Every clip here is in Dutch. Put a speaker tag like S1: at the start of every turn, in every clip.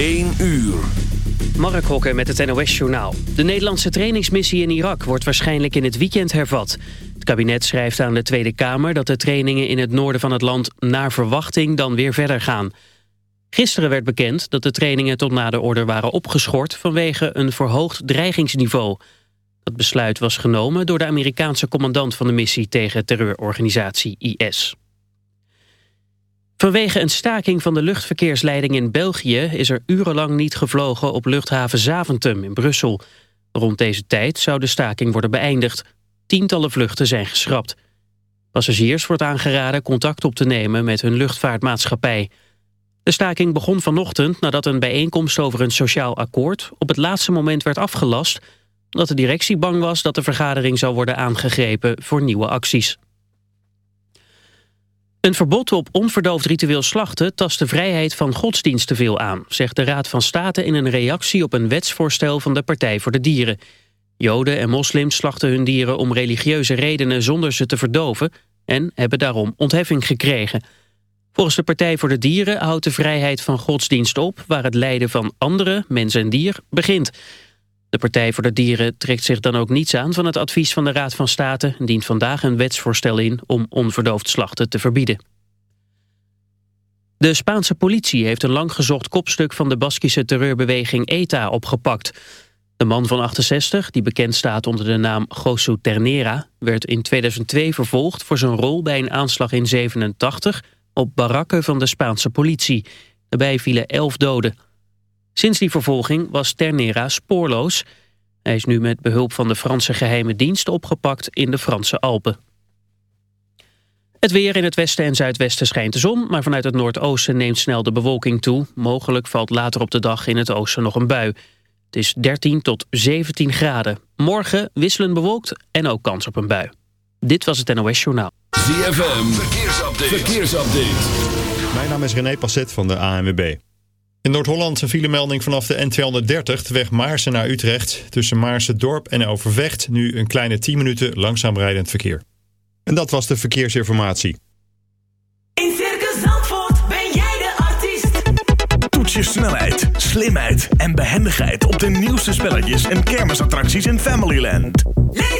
S1: 1 uur.
S2: Mark Hokker met het NOS-journaal. De Nederlandse trainingsmissie in Irak wordt waarschijnlijk in het weekend hervat. Het kabinet schrijft aan de Tweede Kamer dat de trainingen in het noorden van het land naar verwachting dan weer verder gaan. Gisteren werd bekend dat de trainingen tot na de order waren opgeschort vanwege een verhoogd dreigingsniveau. Dat besluit was genomen door de Amerikaanse commandant van de missie tegen terreurorganisatie IS. Vanwege een staking van de luchtverkeersleiding in België... is er urenlang niet gevlogen op luchthaven Zaventem in Brussel. Rond deze tijd zou de staking worden beëindigd. Tientallen vluchten zijn geschrapt. Passagiers wordt aangeraden contact op te nemen met hun luchtvaartmaatschappij. De staking begon vanochtend nadat een bijeenkomst over een sociaal akkoord... op het laatste moment werd afgelast... omdat de directie bang was dat de vergadering zou worden aangegrepen voor nieuwe acties. Een verbod op onverdoofd ritueel slachten tast de vrijheid van godsdienst te veel aan, zegt de Raad van State in een reactie op een wetsvoorstel van de Partij voor de Dieren. Joden en moslims slachten hun dieren om religieuze redenen zonder ze te verdoven en hebben daarom ontheffing gekregen. Volgens de Partij voor de Dieren houdt de vrijheid van godsdienst op waar het lijden van anderen, mens en dier, begint. De Partij voor de Dieren trekt zich dan ook niets aan van het advies van de Raad van State... en dient vandaag een wetsvoorstel in om onverdoofd slachten te verbieden. De Spaanse politie heeft een lang gezocht kopstuk van de Baskische terreurbeweging ETA opgepakt. De man van 68, die bekend staat onder de naam Josu Ternera... werd in 2002 vervolgd voor zijn rol bij een aanslag in 87 op barakken van de Spaanse politie. Daarbij vielen elf doden... Sinds die vervolging was Ternera spoorloos. Hij is nu met behulp van de Franse geheime dienst opgepakt in de Franse Alpen. Het weer in het westen en zuidwesten schijnt de zon... maar vanuit het noordoosten neemt snel de bewolking toe. Mogelijk valt later op de dag in het oosten nog een bui. Het is 13 tot 17 graden. Morgen wisselend bewolkt en ook kans op een bui. Dit was het NOS Journaal.
S1: ZFM, verkeersupdate. verkeersupdate.
S3: Mijn naam is René Passet van de ANWB. In Noord-Holland een filemelding vanaf de N230, de weg Maarsen naar Utrecht. Tussen Maarsen Dorp en Overvecht nu een kleine 10 minuten langzaam rijdend verkeer. En dat was de verkeersinformatie.
S4: In Circus Zandvoort ben jij de artiest.
S5: Toets je snelheid, slimheid en behendigheid op de nieuwste spelletjes en kermisattracties in Familyland.
S4: Leef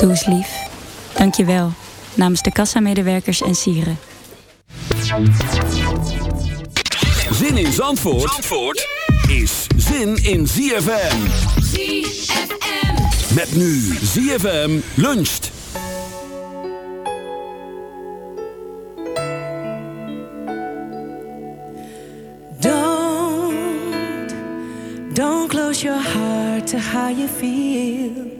S6: Doe eens lief. Dank je wel. Namens de kassamedewerkers en sieren.
S1: Zin in Zandvoort, Zandvoort is zin in ZFM.
S4: ZFM.
S1: Met nu ZFM luncht.
S7: Don't, don't close your heart to how you feel.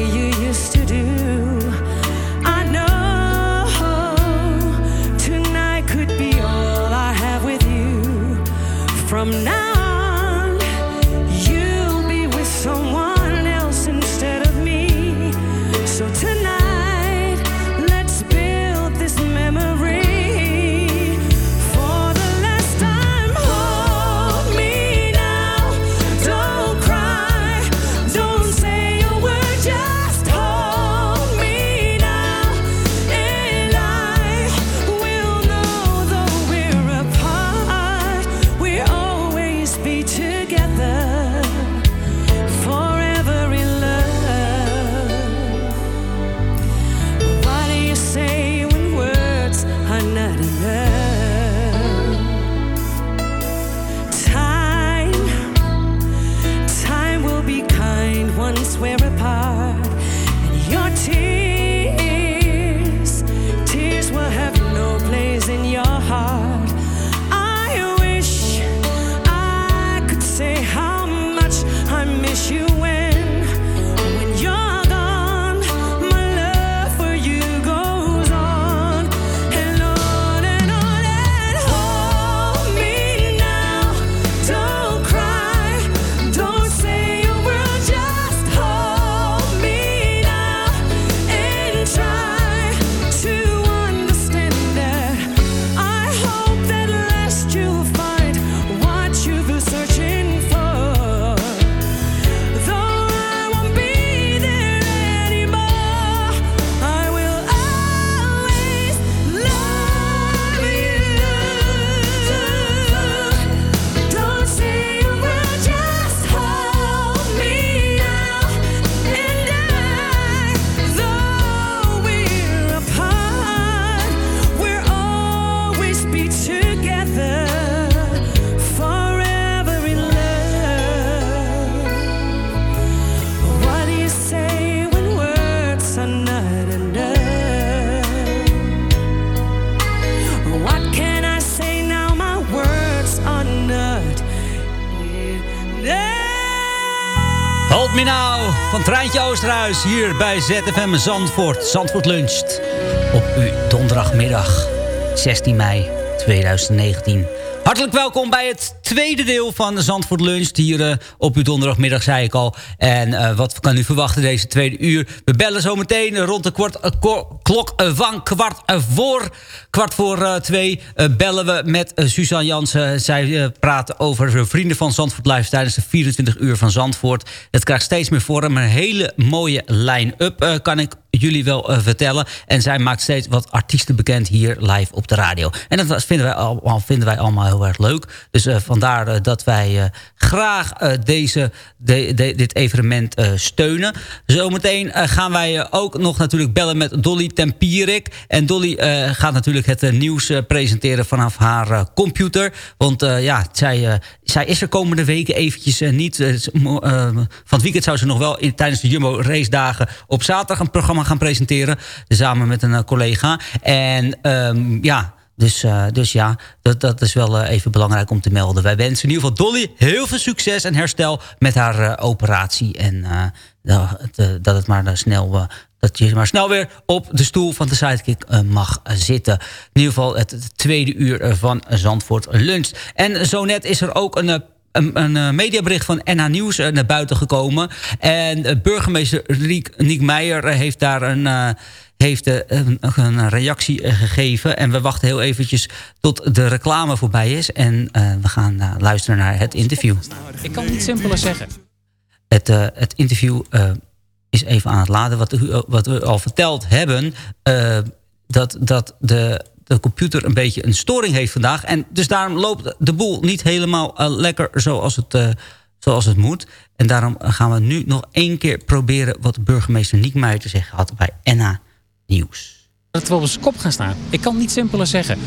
S8: van Treintje Oosterhuis hier bij ZFM Zandvoort. Zandvoort luncht op uw donderdagmiddag 16 mei 2019. Hartelijk welkom bij het tweede deel van Zandvoort Lunch. Hier eh, op uw donderdagmiddag, zei ik al. En eh, wat kan u verwachten deze tweede uur? We bellen zo meteen rond de kwart, eh, klok eh, van kwart eh, voor. Kwart voor eh, twee bellen we met Suzanne Jansen. Zij praat over de Vrienden van Zandvoort Live... tijdens de 24 uur van Zandvoort. Het krijgt steeds meer vorm. Een hele mooie line-up kan ik jullie wel vertellen. En zij maakt steeds wat artiesten bekend hier live op de radio. En dat vinden wij allemaal, vinden wij allemaal heel erg leuk. Dus vandaar dat wij graag deze, de, de- dit evenement steunen. Zometeen gaan wij ook nog natuurlijk bellen met Dolly Tempierik. En Dolly eh, gaat natuurlijk het eh, nieuws eh, presenteren vanaf haar computer. Want ja, zij, zij is er komende weken eventjes niet. Van het weekend zou ze nog wel tijdens de Jumbo race dagen op zaterdag een programma gaan presenteren. Samen met een collega. En ehm, ja... Dus, dus ja, dat, dat is wel even belangrijk om te melden. Wij wensen in ieder geval Dolly heel veel succes en herstel met haar operatie. En dat, het, dat, het maar, snel, dat je maar snel weer op de stoel van de sidekick eh, mag zitten. In ieder geval het, tweede uur eh, van Zandvoort Lunch. En zo net is er ook een... eh, een, een mediabericht van NH Nieuws naar buiten gekomen. En burgemeester Riek, Niek Meijer heeft daar een, heeft, een, een reactie gegeven. En we wachten heel eventjes tot de reclame voorbij is. En we gaan luisteren naar het interview.
S2: Ik kan het niet simpeler zeggen.
S8: Het, het interview is even aan het laden. Wat, wat we al verteld hebben... eh, dat, dat de, de computer een beetje een storing heeft vandaag. En dus daarom loopt de boel niet helemaal eh, lekker zoals het, eh, zoals het moet. En daarom gaan we nu nog één keer proberen... wat burgemeester Niek Meijer te zeggen had bij NH Nieuws.
S9: Dat we op zijn kop gaan staan. Ik kan niet simpeler zeggen.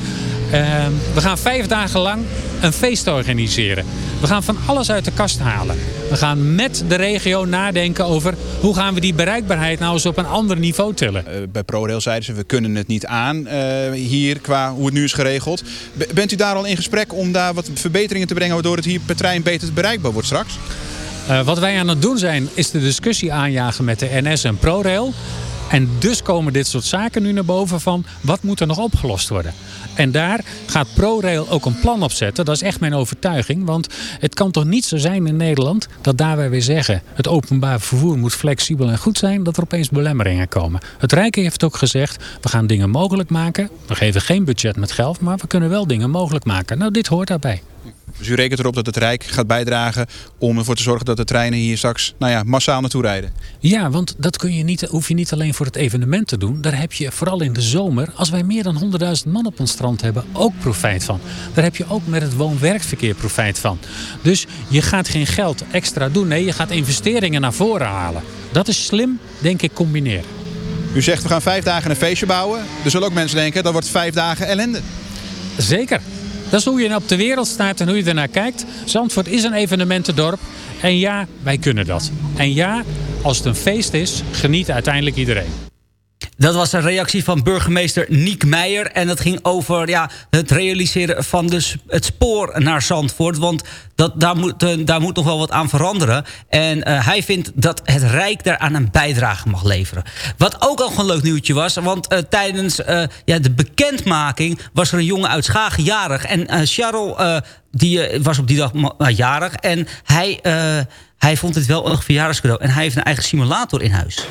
S9: Ehm, we gaan vijf dagen lang een feest organiseren. We gaan van alles uit de kast halen. We gaan met de regio nadenken over hoe gaan we die bereikbaarheid nou eens op een ander niveau tillen.
S10: Uh, bij ProRail zeiden ze we kunnen het niet aan uh, hier qua hoe het nu is geregeld. B bent u daar al in gesprek om daar wat verbeteringen te brengen waardoor het hier per trein beter bereikbaar wordt straks?
S9: Uh, wat wij aan het doen zijn is de discussie aanjagen met de NS en ProRail. En dus komen dit soort zaken nu naar boven van wat moet er nog opgelost worden. En daar gaat ProRail ook een plan op zetten. Dat is echt mijn overtuiging. Want het kan toch niet zo zijn in Nederland dat daar wij weer zeggen... het openbaar vervoer moet flexibel en goed zijn... dat er opeens belemmeringen komen. Het Rijk heeft ook gezegd, we gaan dingen mogelijk maken. We geven geen budget met geld, maar we kunnen wel dingen mogelijk maken. Nou, dit hoort daarbij.
S10: Dus u rekent erop dat het Rijk gaat bijdragen om ervoor te zorgen dat de treinen hier straks nou ja, massaal naartoe rijden?
S9: Ja, want dat kun je niet, hoef je niet alleen voor het evenement te doen. Daar heb je vooral in de zomer, als wij meer dan 100.000 man op ons strand hebben, ook profijt van. Daar heb je ook met het woon-werkverkeer profijt van. Dus je gaat geen geld extra doen. Nee, je gaat investeringen naar voren halen. Dat is slim, denk ik, combineren.
S10: U zegt we gaan vijf dagen een feestje bouwen. Er zullen ook mensen denken dat wordt vijf dagen ellende.
S9: Zeker. Dat is hoe je op de wereld staat en hoe je ernaar kijkt. Zandvoort is een evenementendorp. En ja, wij kunnen dat. En ja, als het een feest is, geniet uiteindelijk iedereen.
S8: Dat was een reactie van burgemeester Niek Meijer. En dat ging over ja, het realiseren van dus het spoor naar Zandvoort. Want dat, daar, moet, uh, daar moet nog wel wat aan veranderen. En uh, hij vindt dat het Rijk daaraan een bijdrage mag leveren. Wat ook al een leuk nieuwtje was. Want uh, tijdens ja, de bekendmaking was er een jongen uit Schagen jarig. En Charles die, was op die dag jarig. En hij, hij vond het wel een verjaardagscadeau. En hij heeft een eigen simulator in huis.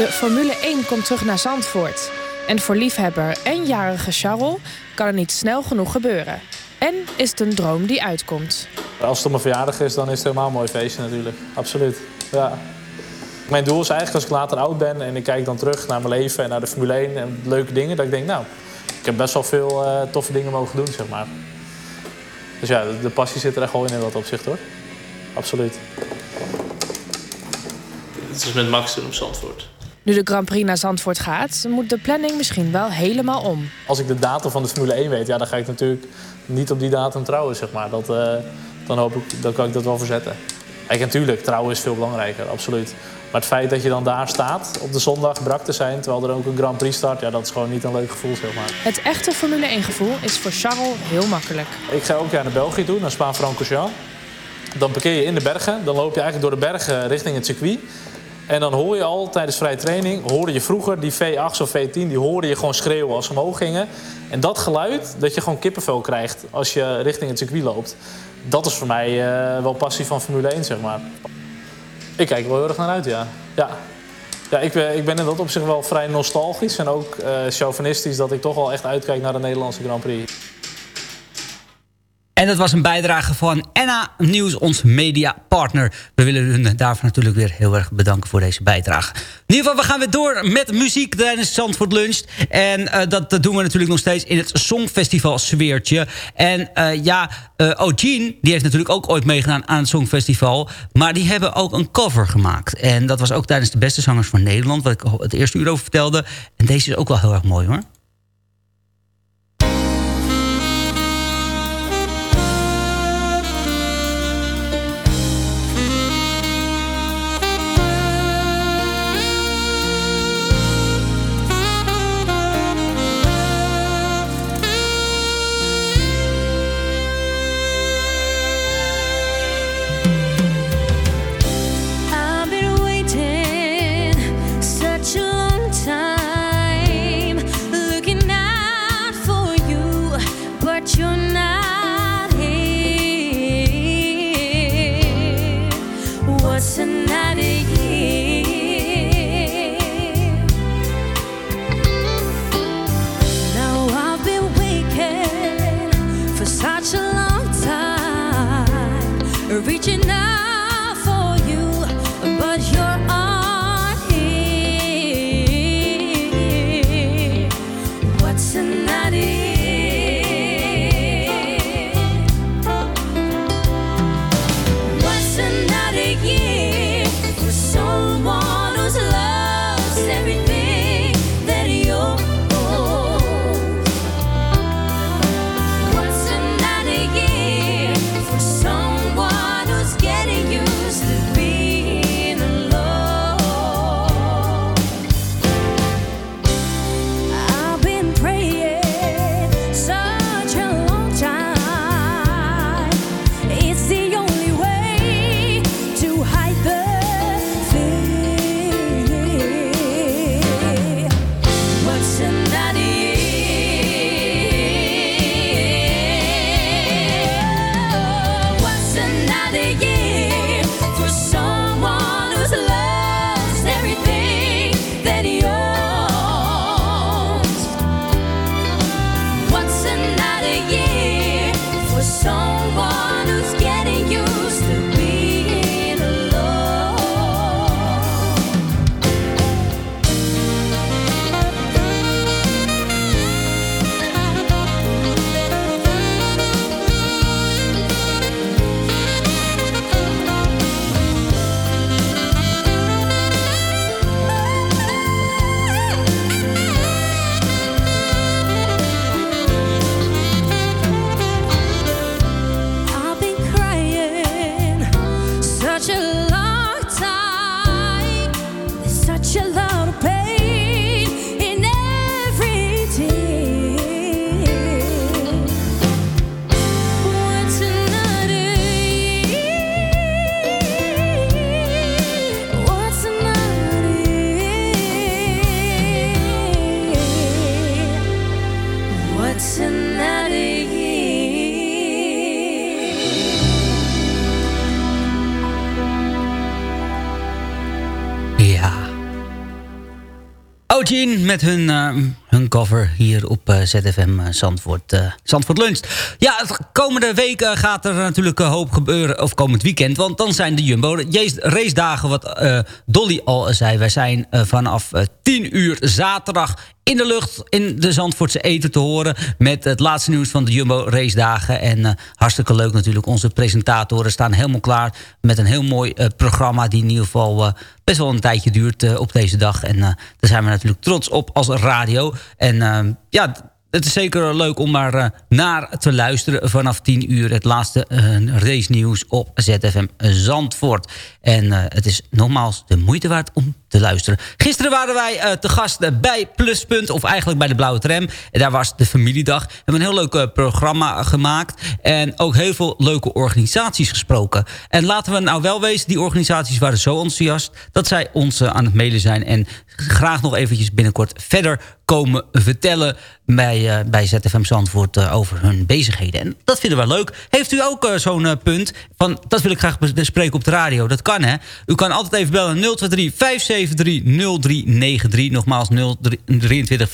S11: De Formule 1 komt terug naar Zandvoort. En voor liefhebber en jarige Charles kan het niet snel genoeg gebeuren. En is het een droom die uitkomt.
S12: Als het op mijn verjaardag is, dan is het helemaal een mooi feestje natuurlijk. Absoluut. Ja. Mijn doel is eigenlijk als ik later oud ben en ik kijk dan terug naar mijn leven en naar de Formule 1 en leuke dingen, dat ik denk, nou, ik heb best wel veel uh, toffe dingen mogen doen, zeg maar. Dus ja, de, de passie zit er echt wel in in dat opzicht hoor. Absoluut.
S13: Het is met Max doen op Zandvoort.
S11: Nu de Grand Prix naar Zandvoort gaat, moet de planning misschien wel helemaal om.
S12: Als ik de datum van de Formule 1 weet, ja, dan ga ik natuurlijk niet op die datum trouwen, zeg maar. Dat, uh, dan, hoop ik, dan kan ik dat wel verzetten. Kijk, natuurlijk, trouwen is veel belangrijker, absoluut. Maar het feit dat je dan daar staat op de zondag brak te zijn... terwijl er ook een Grand Prix start, ja, dat is gewoon niet een leuk gevoel, zeg maar.
S11: Het echte Formule 1 gevoel is voor Charles heel makkelijk.
S12: Ik ga ook jaar naar België toe, naar Spa-Francorchamps. Dan parkeer je in de bergen, dan loop je eigenlijk door de bergen richting het circuit... En dan hoor je al tijdens vrije training, hoorde je vroeger die V8 of V10, die hoorde je gewoon schreeuwen als ze omhoog gingen. En dat geluid, dat je gewoon kippenvel krijgt als je richting het circuit loopt, dat is voor mij uh, wel passie van Formule 1, zeg maar. Ik kijk er wel heel erg naar uit, ja. Ja, ja ik, ben, ik ben in dat opzicht wel vrij nostalgisch en ook uh, chauvinistisch dat ik toch wel echt uitkijk naar de Nederlandse Grand Prix.
S8: En dat was een bijdrage van Enna Nieuws, ons mediapartner. We willen hun daarvoor natuurlijk weer heel erg bedanken voor deze bijdrage. In ieder geval, we gaan weer door met muziek tijdens Zandvoort Lunch. En uh, dat, dat, doen we natuurlijk nog steeds in het Songfestival sfeertje. En uh, ja, uh, die heeft natuurlijk ook ooit meegedaan aan het Songfestival. Maar die hebben ook een cover gemaakt. En dat was ook tijdens de beste zangers van Nederland, wat ik het eerste uur over vertelde. En deze is ook wel heel erg mooi hoor. Met hun, eh, hun cover hier op uh, ZFM Zandvoort, uh, Zandvoort Lunch. Ja, de komende week gaat er natuurlijk hoop gebeuren, of komend weekend. Want dan zijn de Jumbo race dagen, wat Dolly al zei. Wij zijn vanaf 10 uur zaterdag in de lucht in de Zandvoortse eten te horen... met het laatste nieuws van de Jumbo race dagen. En uh, hartstikke leuk natuurlijk. Onze presentatoren staan helemaal klaar met een heel mooi uh, programma... die in ieder geval uh, best wel een tijdje duurt op deze dag. En daar zijn we natuurlijk trots op als radio. En ja, het is zeker leuk om daar naar te luisteren vanaf 10 uur. Het laatste race nieuws op ZFM Zandvoort. En het is nogmaals de moeite waard om te luisteren. Gisteren waren wij uh, te gast bij Pluspunt, of eigenlijk bij de Blauwe Tram. En daar was de familiedag. We hebben een heel leuk uh, programma gemaakt. En ook heel veel leuke organisaties gesproken. En laten we nou wel wezen, die organisaties waren zo enthousiast... dat zij ons uh, aan het mailen zijn. En graag nog eventjes binnenkort verder komen vertellen... bij, bij ZFM Zandvoort over hun bezigheden. En dat vinden we leuk. Heeft u ook zo'n punt van... dat wil ik graag bespreken op de radio. Dat kan, hè? U kan altijd even bellen 023 57 730393. Nogmaals 023 5730393.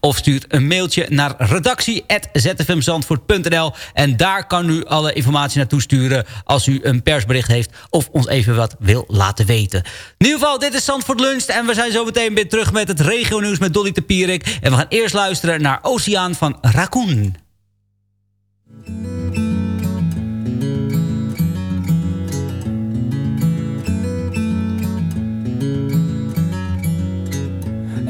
S8: Of stuurt een mailtje naar redactie.zfmzandvoort.nl En daar kan u alle informatie naartoe sturen als u een persbericht heeft of ons even wat wil laten weten. In ieder geval, dit is Zandvoort Lunch en we zijn zo meteen weer terug met het regio nieuws met Dolly de Pierik. En we gaan eerst luisteren naar Oceaan van Raccoon.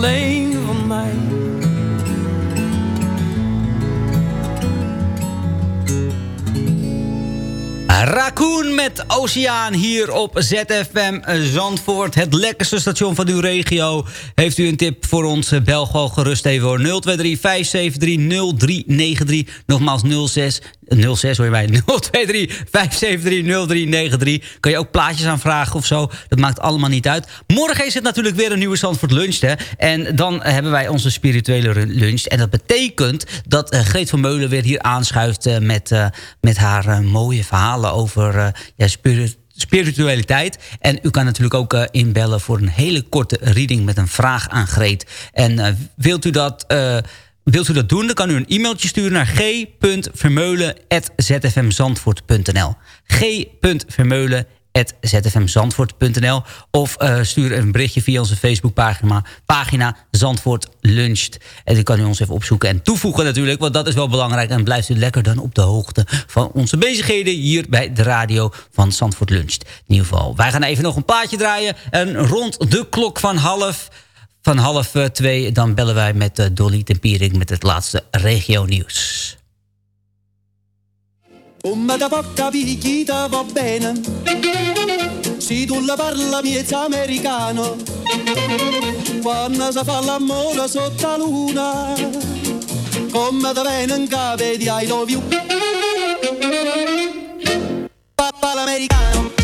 S7: Alleen van mij.
S8: Raccoon met Oceaan hier op ZFM Zandvoort. Het lekkerste station van uw regio. Heeft u een tip voor ons? Bel gewoon gerust even hoor. 023 573 0393. Nogmaals 06 06 hoor je mij. 023 573 0393. Kan je ook plaatjes aanvragen of zo. Dat maakt allemaal niet uit. Morgen is het natuurlijk weer een nieuwe Zandvoort lunch. Hè? En dan hebben wij onze spirituele lunch. En dat betekent dat uh, Greet van Meulen weer hier aanschuift... Uh, met, uh, met haar mooie verhalen over ja, spiritualiteit. En u kan natuurlijk ook inbellen voor een hele korte reading met een vraag aan Greet. En wilt u dat... Wilt u dat doen, dan kan u een e-mailtje sturen naar g.vermeulen.zfmzandvoort.nl g.vermeulen zfmzandvoort.nl of eh, stuur een berichtje via onze Facebookpagina pagina Zandvoort Luncht. En dan kan u ons even opzoeken en toevoegen natuurlijk, want dat is wel belangrijk. En blijft u lekker dan op de hoogte van onze bezigheden hier bij de radio van Zandvoort Luncht. In ieder geval, wij gaan even nog een plaatje draaien. En rond de klok van half, van half eh, twee, dan bellen wij met uh, Dolly Tempiering met het laatste regio nieuws.
S14: I love you l'americano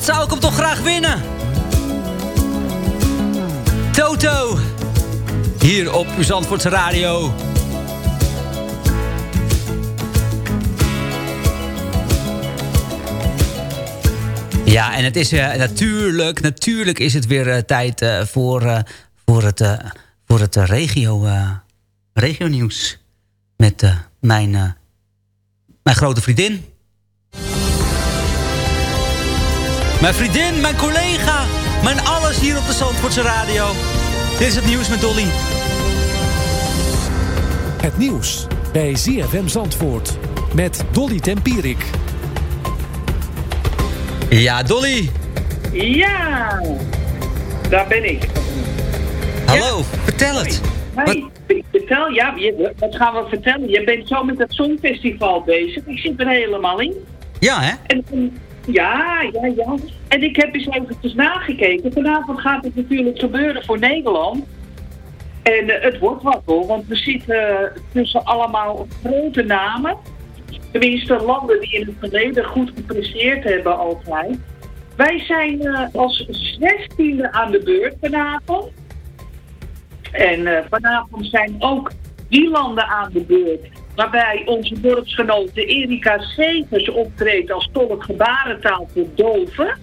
S8: wat zou ik hem toch graag winnen? Toto. Hier op uw Zandvoortse radio. Ja, en het is eh, natuurlijk, natuurlijk is het weer eh, tijd eh, voor, voor het, voor het regio, regio nieuws. Met mijn, mijn grote vriendin. Mijn vriendin, mijn collega, mijn alles hier op de Zandvoortse radio. Dit is het nieuws met Dolly.
S15: Het nieuws bij ZFM Zandvoort met Dolly Tempierik.
S8: Ja, Dolly.
S16: Ja, daar ben ik.
S8: Hallo, vertel het.
S16: Hey, ik vertel, ja, wat gaan we vertellen? Je bent zo met het Songfestival bezig. Ik zit er helemaal in.
S8: Ja, hè?
S16: En- ja, ja, ja. En ik heb eens eventjes nagekeken. Vanavond gaat het natuurlijk gebeuren voor Nederland. En eh, het wordt wat hoor, want we zitten tussen allemaal grote namen. Tenminste, landen die in het verleden goed gepresteerd hebben altijd. Wij zijn eh, als zestiende aan de beurt vanavond. En eh, vanavond zijn ook die landen aan de beurt. Waarbij onze dorpsgenote Erika Severs optreedt als tolk gebarentaal voor doven.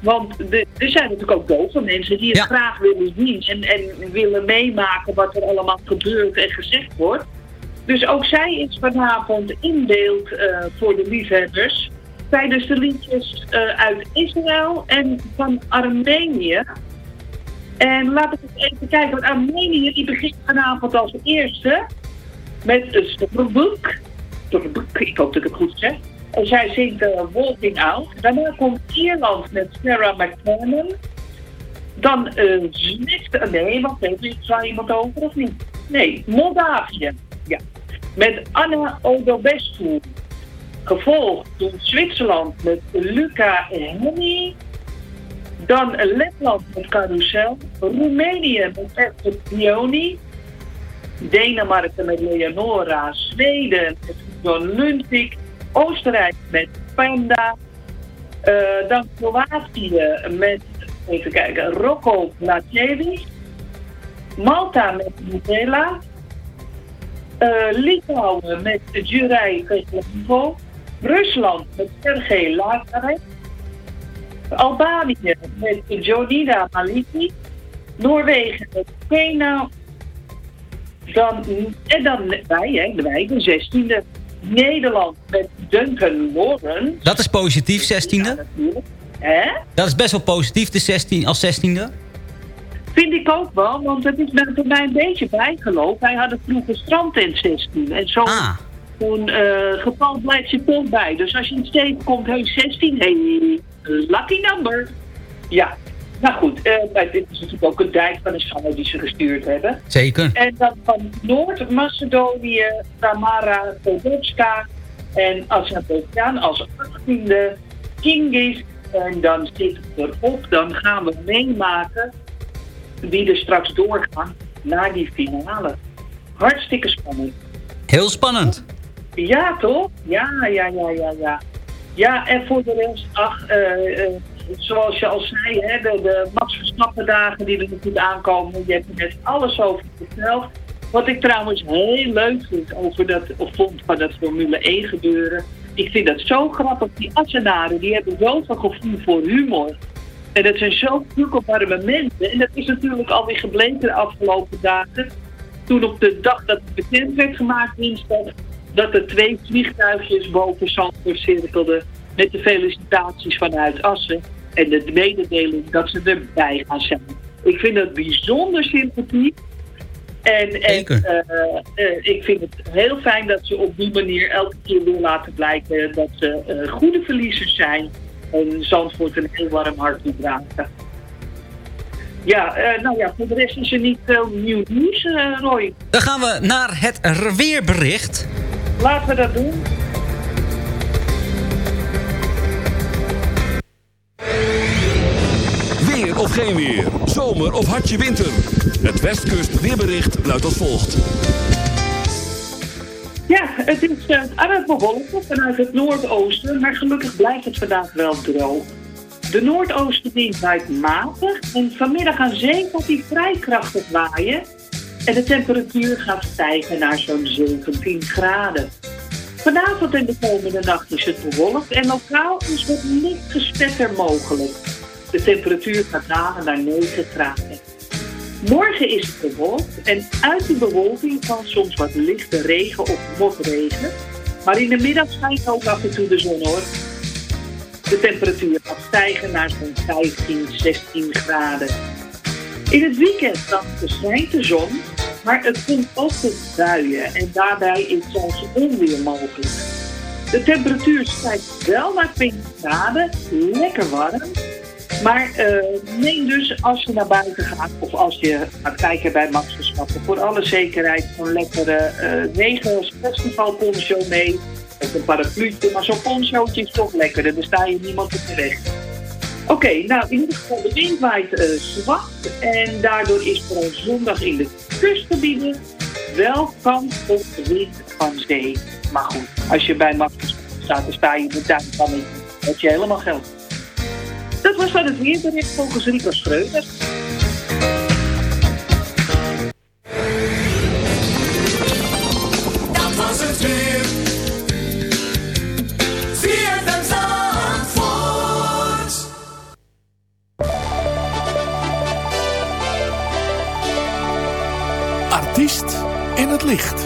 S16: Want de- er zijn natuurlijk ook dove mensen die het graag willen zien en, en willen meemaken wat er allemaal gebeurt en gezegd wordt. Dus ook zij is vanavond in beeld eh, voor de liefhebbers tijdens de liedjes eh, uit Israël en van Armenië. En laten we eens even kijken, want Armenië die begint vanavond als eerste met een Storbuk. Storbuk, ik hoop dat ik het goed zeg. En zij zingt uh, Walking Out. Daarna komt Ierland met Sarah McCannon. Dan uh, Zwitser... Nee, wacht even. Is er iemand over of niet? Nee, Moldavië. Ja. Met Anna Odobescu. Gevolgd door Zwitserland met Luca Henny. Dan Letland met Carousel. Roemenië met Esther Pioni. Denemarken met Leonora. Zweden met John Lundvik. Oostenrijk met Panda. Eh, dan Kroatië met even kijken, Rocco Blacevic. Malta met Nutella. Eh, Litouwen met Juraj Koslavko. Rusland met Sergej Lazarev. Albanië met Jonida Maliki. Noorwegen met Kena. Dan, en dan wij, hè, wij, de 16e. Nederland met Duncan Warren.
S8: Dat is positief, 16e.
S16: Hè?
S8: Dat is best wel positief, de 16, als 16e.
S16: Vind ik ook wel, want het is voor mij een beetje bijgelopen. Wij hadden vroeger strandtent 16. En zo'n zo'n, eh, geval blijft je toch bij. Dus als je in steeds komt, heus 16, hey, lucky number. Ja, nou goed, maar dit is natuurlijk ook een dijk van de Sanne die ze gestuurd hebben.
S8: Zeker.
S16: En dan van Noord-Macedonië, Tamara Podolska en Azerbeidzjan als 18e, Kingis. En dan zit het erop, dan gaan we meemaken wie er straks doorgaan naar die finale. Hartstikke spannend.
S8: Heel spannend.
S16: Ja, toch? Ja, ja, ja, ja, ja. Ja, en voor de rest, ach, eh, eh, zoals je al zei, hè, de, de Max Verstappen dagen die er natuurlijk aankomen, je hebt er net alles over verteld. Wat ik trouwens heel leuk vind over dat, of vond van dat Formule 1 gebeuren. Ik vind dat zo grappig. Die Assenaren, die hebben zoveel gevoel voor humor. En dat zijn zo prikkelbare mensen. En dat is natuurlijk alweer gebleken de afgelopen dagen. Toen op de dag dat het bekend werd gemaakt, dinsdag, dat er twee vliegtuigjes boven Zandvoort cirkelden. Met de felicitaties vanuit Assen. En de mededeling dat ze erbij gaan zijn. Ik vind dat bijzonder sympathiek. En, en eh, eh, ik vind het heel fijn dat ze op die manier elke keer weer laten blijken dat ze eh, goede verliezers zijn. En Zandvoort een heel warm hart toedragen. Ja, eh, nou ja, voor de rest is er niet veel nieuw nieuws, Roy.
S8: Dan gaan we naar het weerbericht.
S16: Laten we dat doen.
S1: Weer. Zomer of hartje winter. Het Westkust weerbericht luidt als volgt.
S16: Ja, het is aan het bewolken vanuit het noordoosten, maar gelukkig blijft het vandaag wel droog. De noordoostenwind waait matig en vanmiddag aan zee gaat hij vrij krachtig waaien. En de temperatuur gaat stijgen naar zo'n 17 graden. Vanavond en de komende nacht is het bewolkt en lokaal is wat licht gespetter mogelijk. De temperatuur gaat dalen naar 9 graden. Morgen is het bewolkt en uit die bewolking valt soms wat lichte regen of motregen. Maar in de middag schijnt ook af en toe de zon hoor. De temperatuur gaat stijgen naar zo'n 15, 16 graden. In het weekend dan verschijnt de zon, maar het komt ook tot buien en daarbij is zelfs onweer mogelijk. De temperatuur stijgt wel naar 20 graden, lekker warm. Maar eh, neem dus als je naar buiten gaat of als je gaat kijken bij Max Verstappen voor alle zekerheid zo'n lekkere uh, regen festival poncho mee. Of een parapluutje, maar zo'n ponchootje is toch lekkerder. Dan sta je niemand op weg. Oké, nou in ieder geval de wind waait eh, zwak en daardoor is vooral zondag in de kustgebieden wel kans op wind van zee. Maar goed, als je bij Max staat, dan sta je in de tuin van. Dat je helemaal geld. Dat was dan het weerbericht volgens Rico Schreuder.
S17: Dat was het weer.
S15: Artiest in het licht.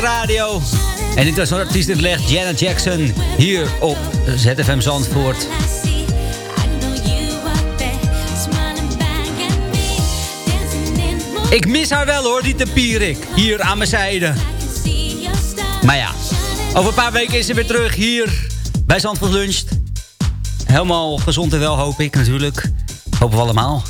S8: Radio. En dit was een artiest in het licht, Janet Jackson, hier op ZFM Zandvoort. Ik mis haar wel hoor, die Tempierik, hier aan mijn zijde. Maar ja, over een paar weken is ze weer terug hier bij Zandvoort Luncht. Helemaal gezond en wel hoop ik natuurlijk. Hopen we allemaal.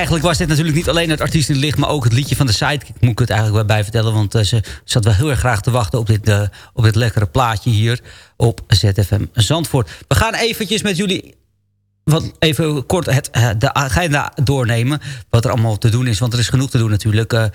S8: Eigenlijk was dit natuurlijk niet alleen het artiest in het licht... maar ook het liedje van de moet ik het eigenlijk wel bij vertellen. Want uh, ze zat wel heel erg graag te wachten op dit, uh, op dit lekkere plaatje hier op ZFM Zandvoort. We gaan eventjes met jullie wat even kort het, uh, de agenda doornemen. Wat er allemaal te doen is, want er is genoeg te doen natuurlijk.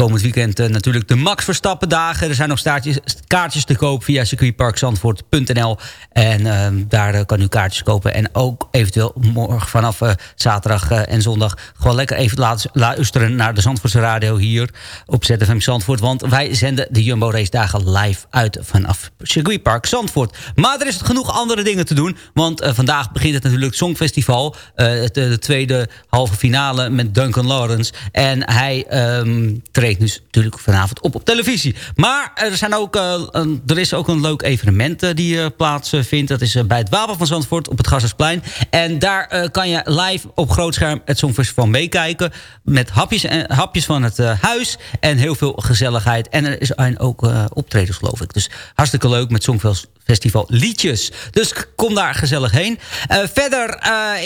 S8: Komend weekend uh, natuurlijk de Max Verstappen dagen. Er zijn nog staartjes, kaartjes te koop via circuitparkzandvoort.nl. En uh, daar kan u kaartjes kopen. En ook eventueel morgen vanaf uh, zaterdag en zondag... gewoon lekker even luisteren naar de Zandvoortse radio hier op ZFM Zandvoort. Want wij zenden de Jumbo Race dagen live uit vanaf circuitpark Zandvoort. Maar er is genoeg andere dingen te doen. Want vandaag begint het natuurlijk Songfestival. de, de tweede halve finale met Duncan Lawrence. En hij um, dus natuurlijk vanavond op op televisie. Maar er, zijn ook, een, er is ook een leuk evenement uh, die uh, plaatsvindt. Dat is bij het Wapen van Zandvoort op het Gassersplein. En daar kan je live op groot scherm het Songfestival meekijken. Met hapjes, en, hapjes van het huis. En heel veel gezelligheid. En er zijn ook optredens geloof ik. Dus hartstikke leuk met Songfestival liedjes. Dus kom daar gezellig heen. verder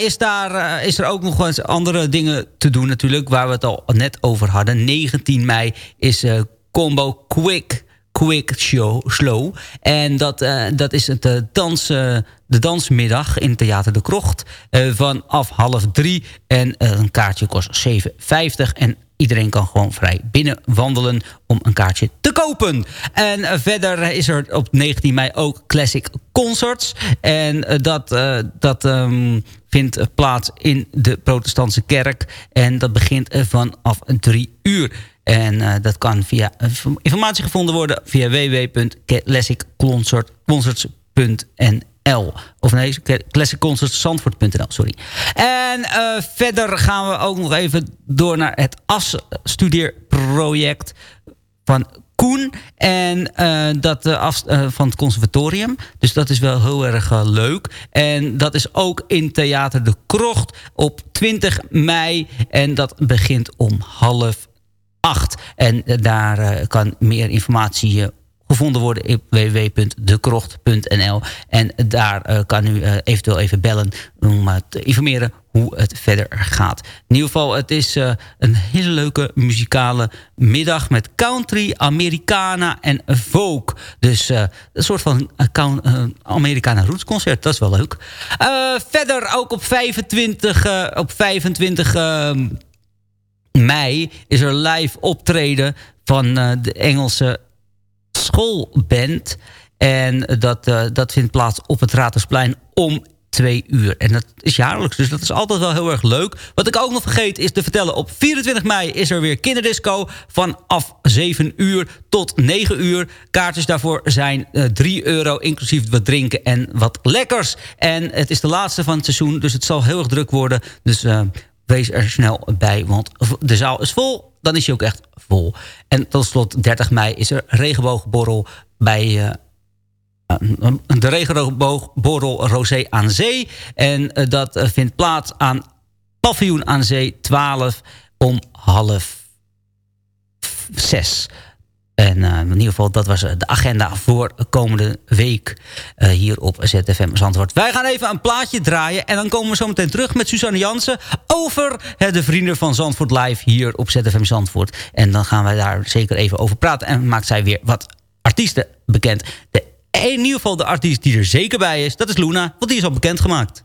S8: is, daar, is er ook nog eens andere dingen te doen natuurlijk. Waar we het al net over hadden. 19 mei is uh, Combo Quick, Quick Show, Slow. En dat, uh, dat is het uh, de dansmiddag in Theater de Krocht. vanaf half drie. En een kaartje kost 7,50. En iedereen kan gewoon vrij binnen wandelen om een kaartje te kopen. En verder is er op 19 mei ook Classic Concerts. En dat, dat um, vindt plaats in de protestantse kerk. En dat begint vanaf drie uur. En dat kan via informatie gevonden worden via www.classicconcerts.nl of nee, classicconcertszandvoort.nl, sorry. En uh, verder gaan we ook nog even door naar het AS-studeerproject van Koen. En dat van het conservatorium. Dus dat is wel heel erg leuk. En dat is ook in Theater de Krocht op 20 mei. En dat begint om half En daar kan meer informatie gevonden worden op www.dekrocht.nl. En daar kan u eventueel even bellen om te informeren hoe het verder gaat. In ieder geval, het is een hele leuke muzikale middag met country, Americana en folk. Dus een soort van Americana roots concert, dat is wel leuk. verder ook op 25, op 25 mei is er live optreden van de Engelse schoolband. En dat, uh, dat vindt plaats op het Ratersplein om twee uur. En dat is jaarlijks, dus dat is altijd wel heel erg leuk. Wat ik ook nog vergeet is te vertellen... op 24 mei is er weer kinderdisco... vanaf 7 uur tot 9 uur. Kaartjes daarvoor zijn uh, 3 euro, inclusief wat drinken en wat lekkers. En het is de laatste van het seizoen, dus het zal heel erg druk worden. Dus wees er snel bij, want de zaal is vol dan is hij ook echt vol. En tot slot 30 mei is er regenboogborrel bij uh, de regenboogborrel Rosé aan Zee. En uh, dat vindt plaats aan paviljoen aan Zee 12 om half zes. En uh, in ieder geval, dat was de agenda voor de komende week uh, hier op ZFM Zandvoort. Wij gaan even een plaatje draaien en dan komen we zo meteen terug met Suzanne Jansen... over de vrienden van Zandvoort Live hier op ZFM Zandvoort. En dan gaan wij daar zeker even over praten en maakt zij weer wat artiesten bekend. De, in ieder geval de artiest die er zeker bij is, dat is Luna, want die is al bekendgemaakt.
S18: Vamos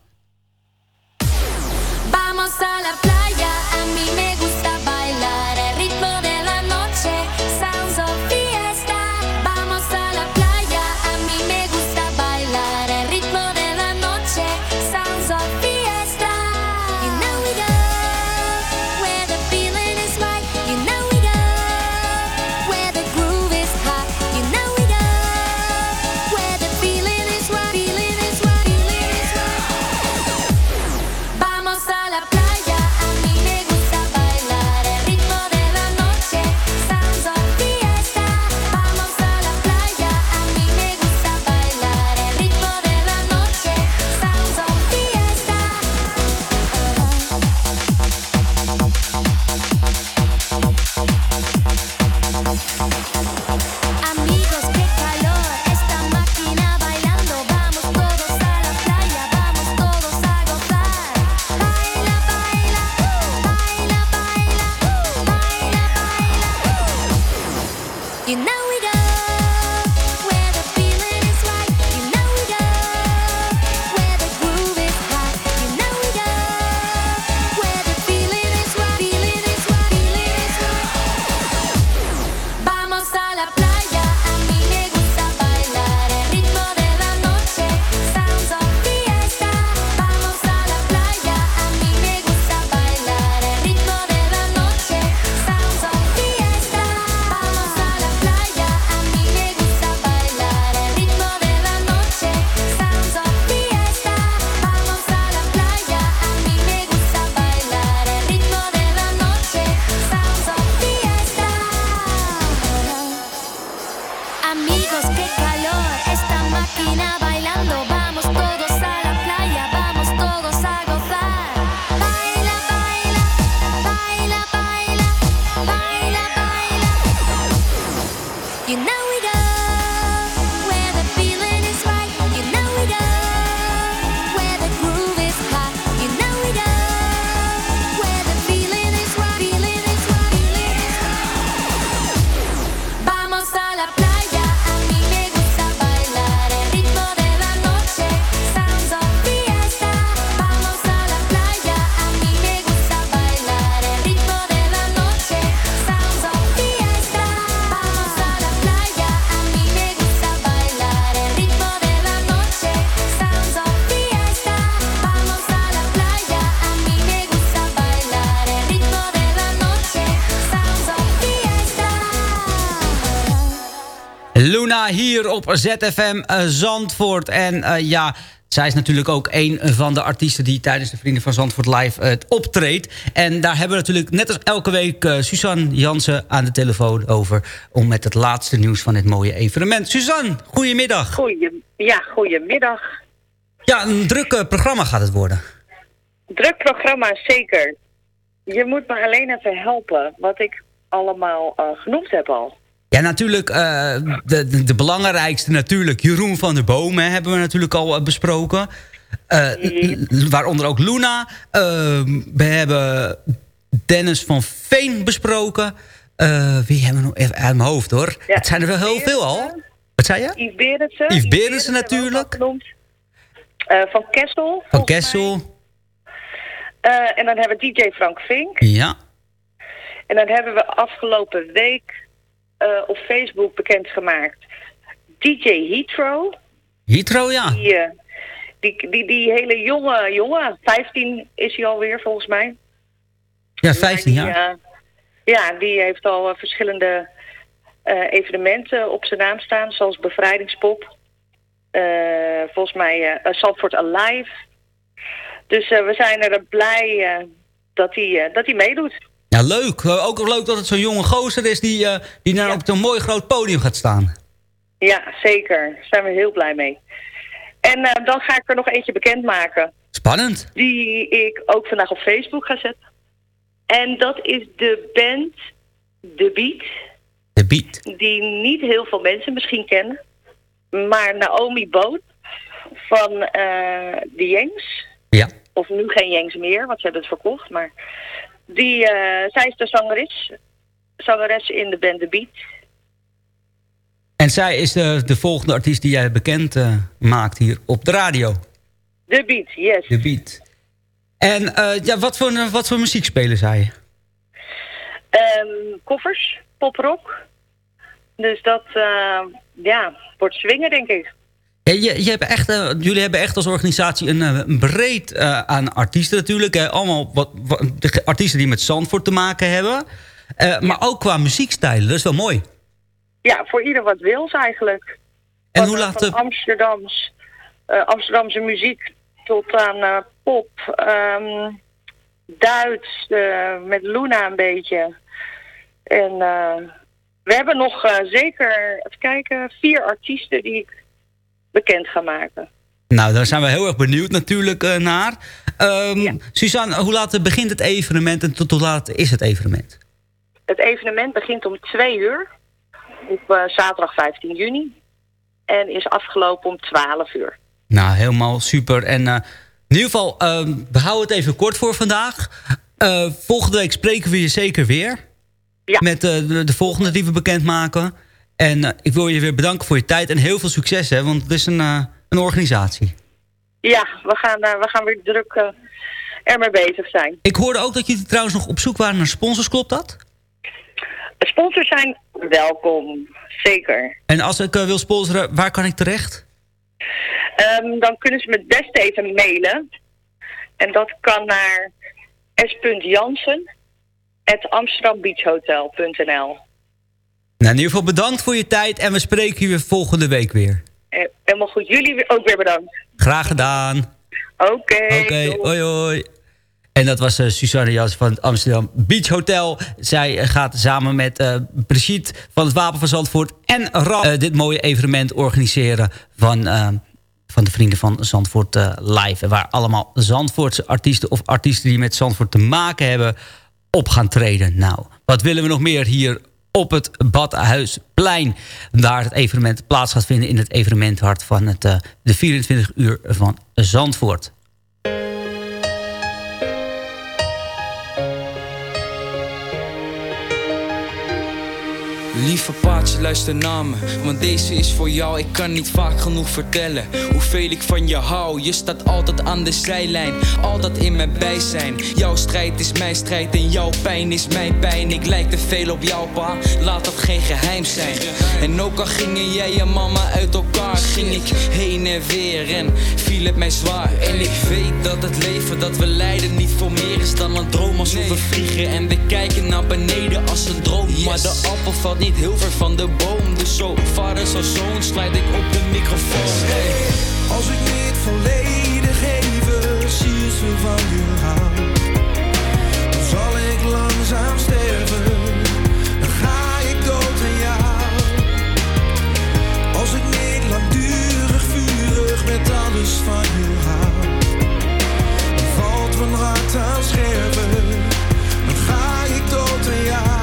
S8: op ZFM eh, Zandvoort. En eh, ja, zij is natuurlijk ook een van de artiesten... die tijdens de Vrienden van Zandvoort Live eh, optreedt. En daar hebben we natuurlijk net als elke week... eh, Suzanne Jansen aan de telefoon over... om met het laatste nieuws van dit mooie evenement. Suzanne, goedemiddag.
S19: Goeie, ja, goedemiddag.
S8: Ja, een druk programma gaat het worden.
S19: Druk programma, zeker. Je moet me alleen even helpen wat ik allemaal genoemd heb al.
S8: Ja, natuurlijk, eh, de, de, de belangrijkste natuurlijk. Jeroen van der Boom hè, hebben we natuurlijk al eh, besproken. Eh, waaronder ook Luna. We hebben Dennis van Veen besproken. Wie hebben we nog even uit mijn hoofd hoor. het zijn er wel heel veel al. Wat zei je?
S19: Yves Berendsen.
S8: Yves Berendsen natuurlijk.
S19: Van Kessel.
S8: Van Kessel.
S19: En dan hebben we DJ Frank Vink.
S8: Ja.
S19: En dan hebben we afgelopen week eh, op Facebook bekendgemaakt DJ Hetro.
S8: Hitro, ja.
S19: Die, eh, die, die, die hele jonge jongen, 15 is hij alweer volgens mij.
S8: Ja, 15
S19: Die,
S8: jaar.
S19: eh, ja, die heeft al verschillende evenementen op zijn naam staan, zoals Bevrijdingspop. Volgens mij eh Zandvoort Alive. Dus we zijn er blij dat hij dat hij meedoet.
S8: Ja, leuk. Eh, ook leuk dat het zo'n jonge gozer is die, eh, die nou op zo'n mooi groot podium gaat staan.
S19: Ja, zeker. Daar zijn we heel blij mee. En eh, dan ga ik er nog eentje bekendmaken.
S8: Spannend.
S19: Die ik ook vandaag op Facebook ga zetten. En dat is de band The Beat.
S8: The Beat.
S19: Die niet heel veel mensen misschien kennen. Maar Naomi Boot van eh de Yanks.
S8: Ja.
S19: Of nu geen Yanks meer, want ze hebben het verkocht. Maar die, eh, zij is de zangeres. Zangeres in de band The Beat.
S8: En zij is de, de volgende artiest die jij bekend eh, maakt hier op de radio.
S19: The Beat, yes.
S8: De Beat. En eh, ja, wat, voor, wat voor muziek spelen zij?
S19: Ehm koffers, poprock. Dus dat, eh, ja, wordt swingen denk ik.
S8: Je, je hebt echt, eh, jullie hebben echt als organisatie een, eh, een breed eh, aan artiesten natuurlijk. Hè. Allemaal wat, artiesten die met Zandvoort te maken hebben. Maar ook qua muziekstijlen, dat is wel mooi.
S19: Ja, voor ieder wat wils eigenlijk.
S8: En hoe laat
S19: van
S8: de...
S19: Amsterdams, Amsterdamse muziek tot aan pop, ehm, Duits, met Luna een beetje. En we hebben nog zeker, even kijken, vier artiesten die ik bekend ga maken.
S8: Nou, daar zijn we heel erg benieuwd natuurlijk eh, naar. Ehm, Suzanne, hoe laat begint het evenement en tot hoe laat is het evenement?
S19: Het evenement begint om twee uur op eh, zaterdag 15 juni. En is afgelopen om 12 uur.
S8: Nou, helemaal super. En eh, in ieder geval, ehm, we houden het even kort voor vandaag. Volgende week spreken we je zeker weer. Met eh, de, de volgende die we bekendmaken. En eh, ik wil je weer bedanken voor je tijd en heel veel succes, hè, want het is een, eh, een organisatie.
S19: Ja, we gaan, eh, we gaan weer druk ermee bezig zijn.
S8: Ik hoorde ook dat jullie trouwens nog op zoek waren naar sponsors, klopt dat?
S19: Sponsors zijn welkom, zeker.
S8: En als ik wil sponsoren, waar kan ik terecht?
S19: Ehm, dan kunnen ze me het beste even mailen. En dat kan naar s.jansen amsterdambeachhotel.nl
S8: Nou, in ieder geval bedankt voor je tijd en we spreken je weer volgende week weer.
S19: Eh, Helemaal goed. Jullie ook weer bedankt.
S8: Graag gedaan.
S19: Oké.
S8: Oké, hoi hoi. En dat was eh, Suzanne Jas van het Amsterdam Beach Hotel. Zij eh, gaat samen met eh Brigitte van het Wapen van Zandvoort... en Ram dit mooie evenement organiseren van... van de vrienden van Zandvoort Live. Waar allemaal Zandvoortse artiesten of artiesten die met Zandvoort te maken hebben... op gaan treden. Nou, wat willen we nog meer hier op het Badhuisplein. Daar het evenement plaats gaat vinden in het evenementhart van het, eh, de 24 uur van Zandvoort.
S20: Lieve paardje, luister naar me, want deze is voor jou. Ik kan niet vaak genoeg vertellen hoeveel ik van je hou. Je staat altijd aan de zijlijn, altijd in mijn bijzijn. Jouw strijd is mijn strijd en jouw pijn is mijn pijn. Ik lijk te veel op jou, pa, laat dat geen geheim zijn. En ook al gingen jij en mama uit elkaar, ging ik heen en weer en viel het mij zwaar. En ik weet dat het leven dat we leiden niet veel meer is dan een droom als we vliegen. En we kijken naar beneden als een droom, maar de appel valt niet heel ver van de boom. Dus zo vader, zo zoon, slijt ik op de microfoon.
S17: Als ik niet volledig even zielsveel van je hou, dan zal ik langzaam sterven. Dan ga ik dood aan jou. Als ik niet langdurig, vurig met alles van je hou, dan valt mijn hart aan scherven. Dan ga ik dood aan jou.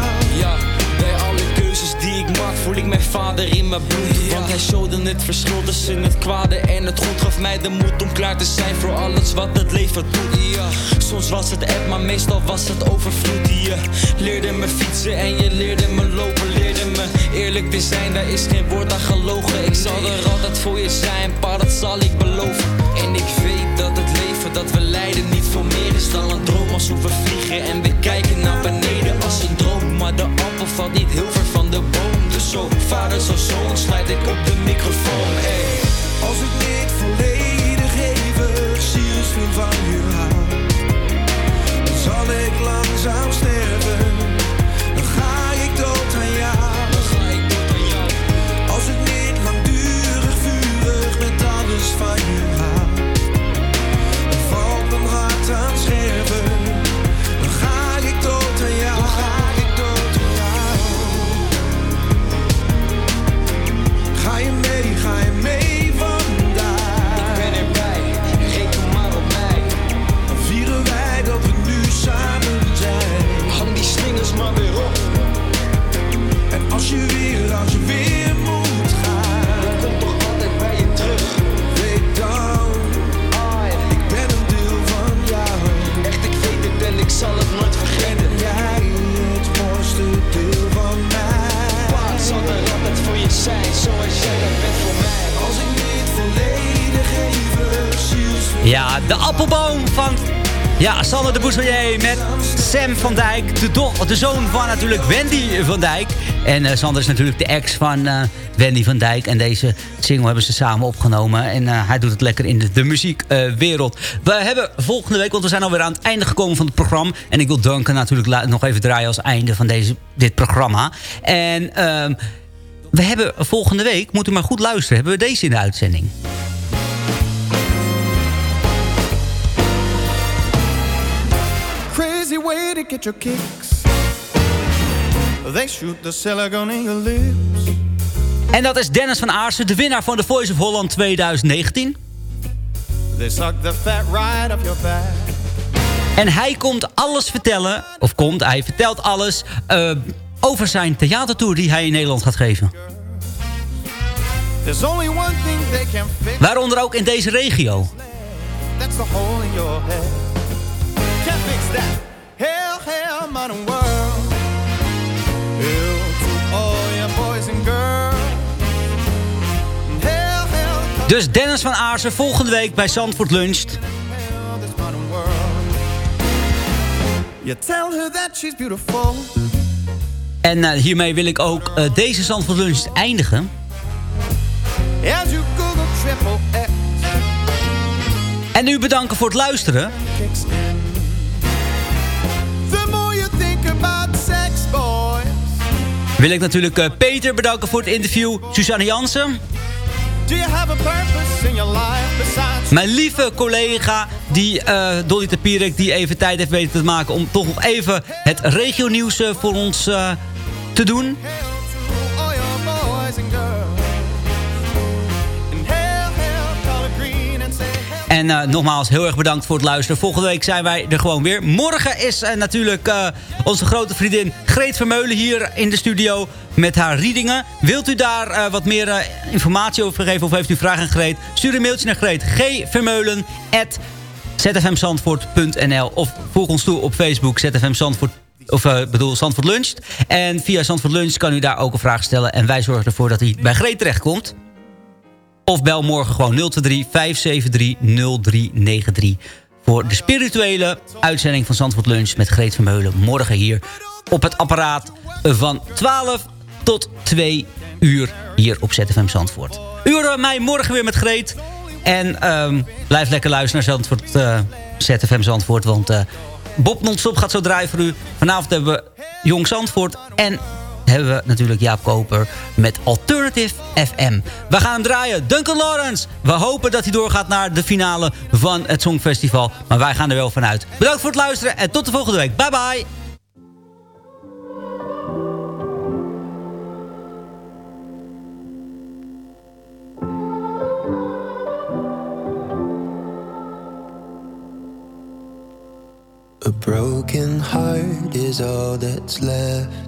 S20: Voel ik mijn vader in mijn bloed. Want hij showde het verschil tussen het kwade en het goed. Gaf mij de moed om klaar te zijn voor alles wat het leven doet. Ja. Soms was het app, maar meestal was het overvloed Je leerde me fietsen en je leerde me lopen. Leerde me eerlijk te zijn, daar is geen woord aan gelogen. Ik zal er altijd voor je zijn, pa dat zal ik beloven. En ik weet dat het leven dat we leiden niet veel meer is dan een droom. Als we vliegen en we kijken naar beneden als een droom. Maar de appel valt niet heel ver van de boom Dus zo vader, zo zoon, ik op de microfoon.
S17: Als ik niet volledig even zielsveel van je hou, dan zal ik langzaam sterven. Dan ga ik dood aan jou. Als ik niet langdurig, vurig met alles van je hou, dan valt mijn hart aan scherven.
S8: Ja, Sander de Boezelier met Sam van Dijk. De, de zoon van natuurlijk Wendy van Dijk. En eh, Sander is natuurlijk de ex van eh, Wendy van Dijk. En deze single hebben ze samen opgenomen. En eh, hij doet het lekker in de, de muziekwereld. we hebben volgende week, want we zijn alweer aan het einde gekomen van het programma. En ik wil Duncan natuurlijk nog even draaien als einde van deze, dit programma. En ehm, we hebben volgende week, moet u maar goed luisteren, hebben we deze in de uitzending.
S17: Way to get your kicks. They shoot the silicone in your lips.
S8: En dat is Dennis van Aarsen, de winnaar van de Voice of Holland 2019.
S17: They suck the fat right off your back.
S8: En hij komt alles vertellen, of komt, hij vertelt alles... eh, over zijn theatertour die hij in Nederland gaat geven. Waaronder ook in deze regio.
S17: That's the hole in your head. Can't fix that. Hell, hell, modern world. Hell to all your boys and girls. Hell, hell,
S8: Dus Dennis van Aarsen volgende week bij Zandvoort Luncht.
S17: You tell her that she's beautiful.
S8: En eh, hiermee wil ik ook eh, deze Zandvoort Lunch eindigen. En u bedanken voor het luisteren. Wil ik natuurlijk eh, Peter bedanken voor het interview. Suzanne Jansen.
S14: Do you have a purpose in your life besides
S8: Mijn lieve collega, die, eh, Dolly Tapierik, die even tijd heeft weten te maken... om toch nog even het regionieuws eh, voor ons te doen. En eh, nogmaals, heel erg bedankt voor het luisteren. Volgende week zijn wij er gewoon weer. Morgen is eh, natuurlijk eh, onze grote vriendin Greet Vermeulen hier in de studio met haar readingen. Wilt u daar wat meer informatie over geven of heeft u vragen aan Greet? Stuur een mailtje naar Greet. gvermeulen.zfmzandvoort.nl Of volg ons toe op Facebook ZFM Zandvoort of uh, bedoel, Zandvoort Luncht. En via Zandvoort Lunch kan u daar ook een vraag stellen. En wij zorgen ervoor dat hij bij Greet terechtkomt. Of bel morgen gewoon 023 573 0393 voor de spirituele uitzending van Zandvoort Lunch met Greet Vermeulen. Morgen hier op het apparaat van 12 tot 2 uur hier op ZFM Zandvoort. U hoort mij morgen weer met Greet. En um, blijf lekker luisteren naar Zandvoort, uh, ZFM Zandvoort, want... Uh, Bob non-stop gaat zo draaien voor u. Vanavond hebben we Jong Zandvoort en hebben we natuurlijk Jaap Koper met Alternative FM. We gaan hem draaien. Duncan Lawrence. We hopen dat hij doorgaat naar de finale van het Songfestival. Maar wij gaan er wel vanuit. Bedankt voor het luisteren en tot de volgende week. Bye bye.
S21: A broken heart is all that's left.